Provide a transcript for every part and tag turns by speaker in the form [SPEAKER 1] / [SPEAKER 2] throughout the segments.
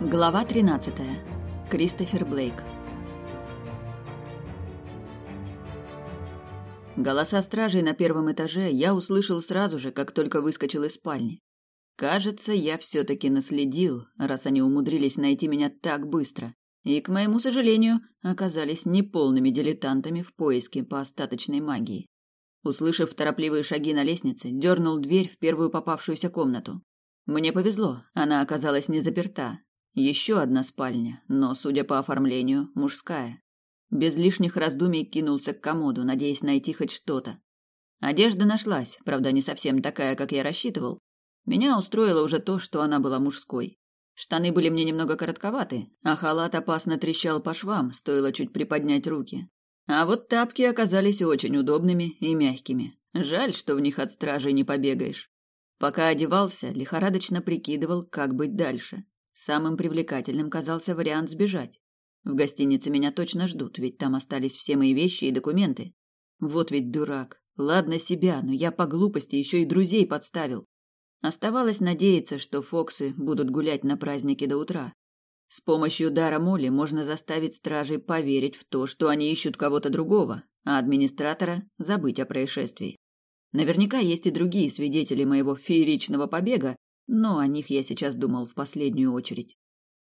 [SPEAKER 1] Глава 13. Кристофер Блейк. Голоса стражей на первом этаже я услышал сразу же, как только выскочил из спальни. Кажется, я все-таки наследил, раз они умудрились найти меня так быстро, и, к моему сожалению, оказались неполными дилетантами в поиске по остаточной магии. Услышав торопливые шаги на лестнице, дернул дверь в первую попавшуюся комнату. Мне повезло, она оказалась не заперта, еще одна спальня, но, судя по оформлению, мужская. Без лишних раздумий кинулся к комоду, надеясь найти хоть что-то. Одежда нашлась, правда, не совсем такая, как я рассчитывал. Меня устроило уже то, что она была мужской. Штаны были мне немного коротковаты, а халат опасно трещал по швам, стоило чуть приподнять руки. А вот тапки оказались очень удобными и мягкими. Жаль, что в них от стражей не побегаешь. Пока одевался, лихорадочно прикидывал, как быть дальше. Самым привлекательным казался вариант сбежать. В гостинице меня точно ждут, ведь там остались все мои вещи и документы. Вот ведь дурак. Ладно себя, но я по глупости еще и друзей подставил. Оставалось надеяться, что Фоксы будут гулять на празднике до утра. С помощью дара Молли можно заставить стражей поверить в то, что они ищут кого-то другого, а администратора забыть о происшествии. Наверняка есть и другие свидетели моего фееричного побега, но о них я сейчас думал в последнюю очередь.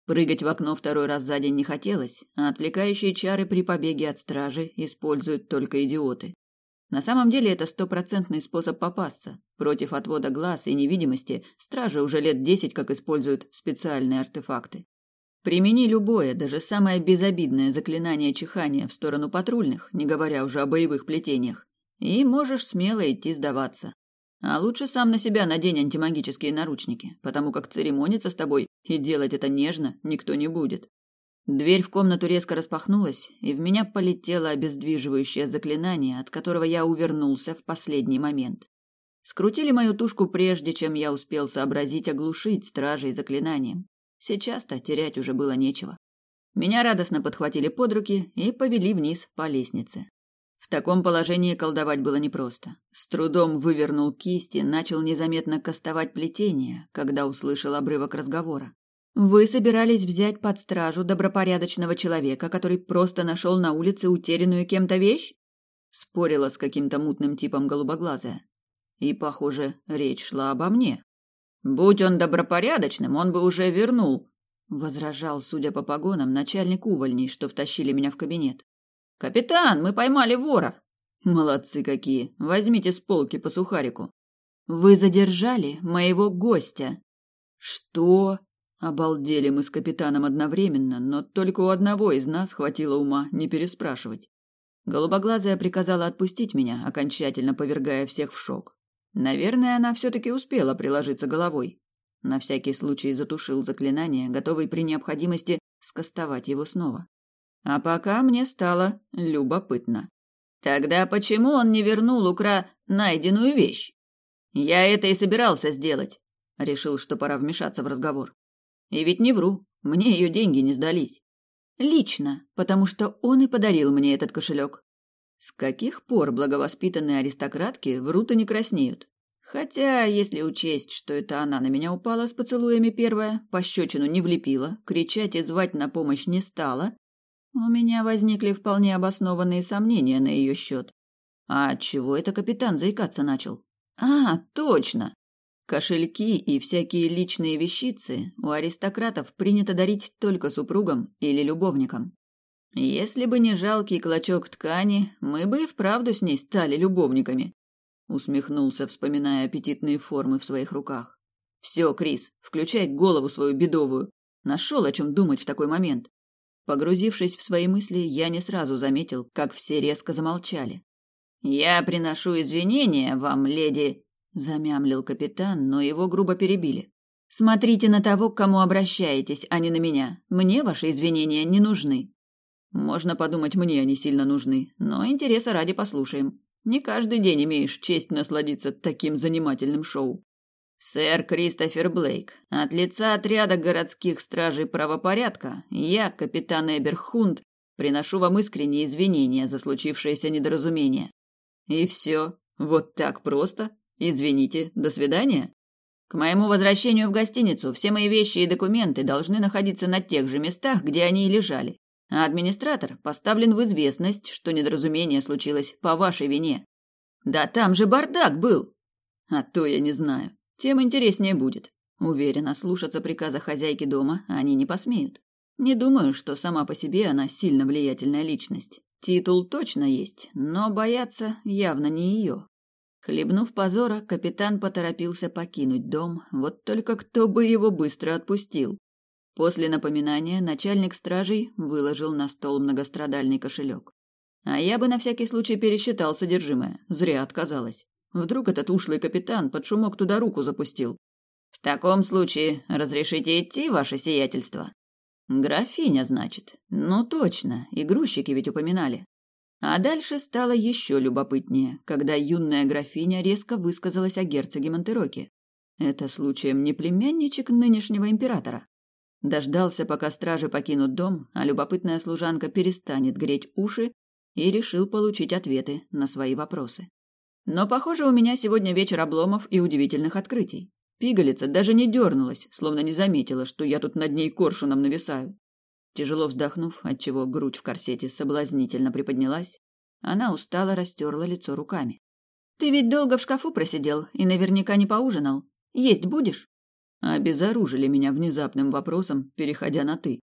[SPEAKER 1] Прыгать в окно второй раз за день не хотелось, а отвлекающие чары при побеге от стражи используют только идиоты. На самом деле это стопроцентный способ попасться. Против отвода глаз и невидимости стражи уже лет десять как используют специальные артефакты. Примени любое, даже самое безобидное заклинание чихания в сторону патрульных, не говоря уже о боевых плетениях, и можешь смело идти сдаваться. А лучше сам на себя надень антимагические наручники, потому как церемониться с тобой и делать это нежно никто не будет. Дверь в комнату резко распахнулась, и в меня полетело обездвиживающее заклинание, от которого я увернулся в последний момент. Скрутили мою тушку прежде, чем я успел сообразить оглушить стражей заклинанием. Сейчас-то терять уже было нечего. Меня радостно подхватили под руки и повели вниз по лестнице. Таком положении колдовать было непросто. С трудом вывернул кисти, начал незаметно кастовать плетение, когда услышал обрывок разговора. «Вы собирались взять под стражу добропорядочного человека, который просто нашел на улице утерянную кем-то вещь?» Спорила с каким-то мутным типом голубоглазая. И, похоже, речь шла обо мне. «Будь он добропорядочным, он бы уже вернул», — возражал, судя по погонам, начальник увольней, что втащили меня в кабинет. «Капитан, мы поймали вора!» «Молодцы какие! Возьмите с полки по сухарику!» «Вы задержали моего гостя!» «Что?» Обалдели мы с капитаном одновременно, но только у одного из нас хватило ума не переспрашивать. Голубоглазая приказала отпустить меня, окончательно повергая всех в шок. Наверное, она все-таки успела приложиться головой. На всякий случай затушил заклинание, готовый при необходимости скостовать его снова. А пока мне стало любопытно. Тогда почему он не вернул укра найденную вещь? Я это и собирался сделать. Решил, что пора вмешаться в разговор. И ведь не вру, мне ее деньги не сдались. Лично, потому что он и подарил мне этот кошелек. С каких пор благовоспитанные аристократки врут и не краснеют? Хотя, если учесть, что это она на меня упала с поцелуями первая, пощечину не влепила, кричать и звать на помощь не стала, у меня возникли вполне обоснованные сомнения на ее счет. А чего это капитан заикаться начал? А, точно. Кошельки и всякие личные вещицы у аристократов принято дарить только супругам или любовникам. Если бы не жалкий клочок ткани, мы бы и вправду с ней стали любовниками. Усмехнулся, вспоминая аппетитные формы в своих руках. Все, Крис, включай голову свою бедовую. Нашел о чем думать в такой момент. Погрузившись в свои мысли, я не сразу заметил, как все резко замолчали. «Я приношу извинения вам, леди», — замямлил капитан, но его грубо перебили. «Смотрите на того, к кому обращаетесь, а не на меня. Мне ваши извинения не нужны». «Можно подумать, мне они сильно нужны, но интереса ради послушаем. Не каждый день имеешь честь насладиться таким занимательным шоу». «Сэр Кристофер Блейк, от лица отряда городских стражей правопорядка, я, капитан Эберхунд, приношу вам искренние извинения за случившееся недоразумение». «И все? Вот так просто? Извините, до свидания?» К моему возвращению в гостиницу все мои вещи и документы должны находиться на тех же местах, где они и лежали. А администратор поставлен в известность, что недоразумение случилось по вашей вине. Да там же бардак был. А то я не знаю. Тем интереснее будет. Уверена, слушаться приказа хозяйки дома они не посмеют. Не думаю, что сама по себе она сильно влиятельная личность. Титул точно есть, но бояться явно не ее. Хлебнув позора, капитан поторопился покинуть дом, вот только кто бы его быстро отпустил. После напоминания начальник стражей выложил на стол многострадальный кошелек. А я бы на всякий случай пересчитал содержимое. Зря отказалась. Вдруг этот ушлый капитан под шумок туда руку запустил. В таком случае разрешите идти, ваше сиятельство? Графиня, значит. Ну точно, и грузчики ведь упоминали. А дальше стало еще любопытнее, когда юная графиня резко высказалась о герцоге Монтероке. Это случаем не племянничек нынешнего императора. Дождался, пока стражи покинут дом, а любопытная служанка перестанет греть уши и решил получить ответы на свои вопросы. Но, похоже, у меня сегодня вечер обломов и удивительных открытий. Пигалица даже не дернулась, словно не заметила, что я тут над ней коршуном нависаю. Тяжело вздохнув, отчего грудь в корсете соблазнительно приподнялась, она устало растерла лицо руками. «Ты ведь долго в шкафу просидел и наверняка не поужинал. Есть будешь?» Обезоружили меня внезапным вопросом, переходя на «ты».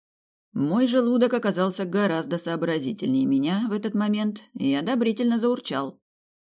[SPEAKER 1] Мой желудок оказался гораздо сообразительнее меня в этот момент и одобрительно заурчал.